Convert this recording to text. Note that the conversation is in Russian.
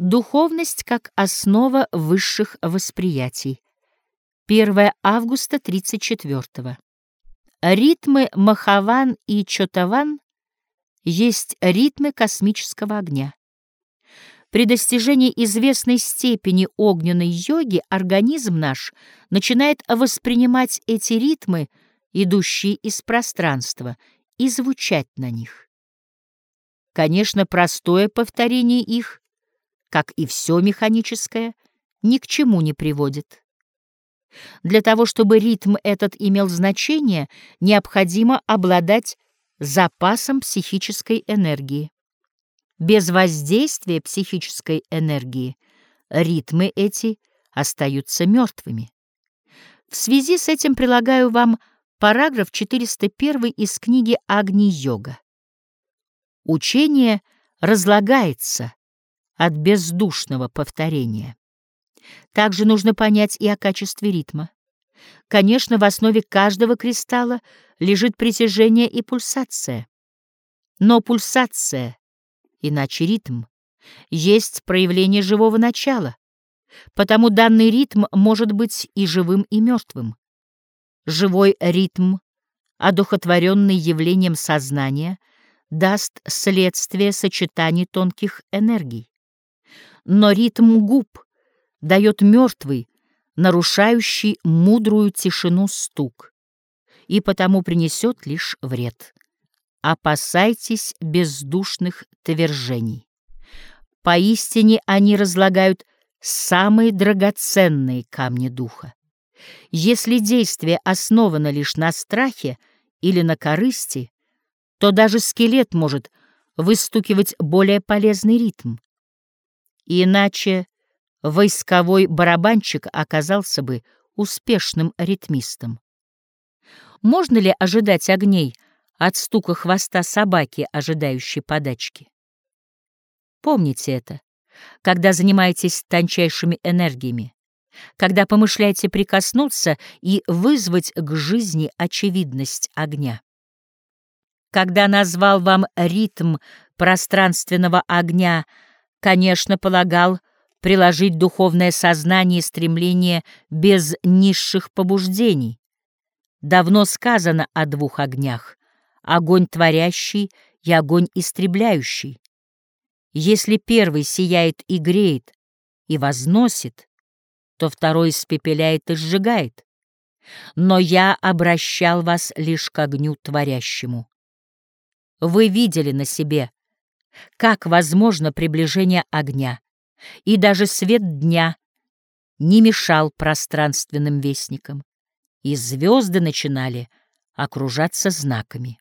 Духовность как основа высших восприятий. 1 августа 34 -го. Ритмы Махаван и Чотаван есть ритмы космического огня. При достижении известной степени огненной йоги организм наш начинает воспринимать эти ритмы, идущие из пространства, и звучать на них. Конечно, простое повторение их, как и все механическое, ни к чему не приводит. Для того, чтобы ритм этот имел значение, необходимо обладать запасом психической энергии. Без воздействия психической энергии ритмы эти остаются мертвыми. В связи с этим прилагаю вам параграф 401 из книги «Агни-йога». Учение разлагается от бездушного повторения. Также нужно понять и о качестве ритма. Конечно, в основе каждого кристалла лежит притяжение и пульсация. Но пульсация, иначе ритм, есть проявление живого начала, потому данный ритм может быть и живым, и мертвым. Живой ритм, одухотворенный явлением сознания, даст следствие сочетаний тонких энергий. Но ритм губ дает мертвый, нарушающий мудрую тишину стук, и потому принесет лишь вред. Опасайтесь бездушных твержений. Поистине они разлагают самые драгоценные камни духа. Если действие основано лишь на страхе или на корысти, то даже скелет может выстукивать более полезный ритм. Иначе войсковой барабанщик оказался бы успешным ритмистом. Можно ли ожидать огней от стука хвоста собаки, ожидающей подачки? Помните это, когда занимаетесь тончайшими энергиями, когда помышляете прикоснуться и вызвать к жизни очевидность огня. Когда назвал вам ритм пространственного огня, конечно, полагал, приложить духовное сознание и стремление без низших побуждений. Давно сказано о двух огнях — огонь творящий и огонь истребляющий. Если первый сияет и греет, и возносит, то второй испепеляет и сжигает. Но я обращал вас лишь к огню творящему. Вы видели на себе, как возможно приближение огня, и даже свет дня не мешал пространственным вестникам, и звезды начинали окружаться знаками.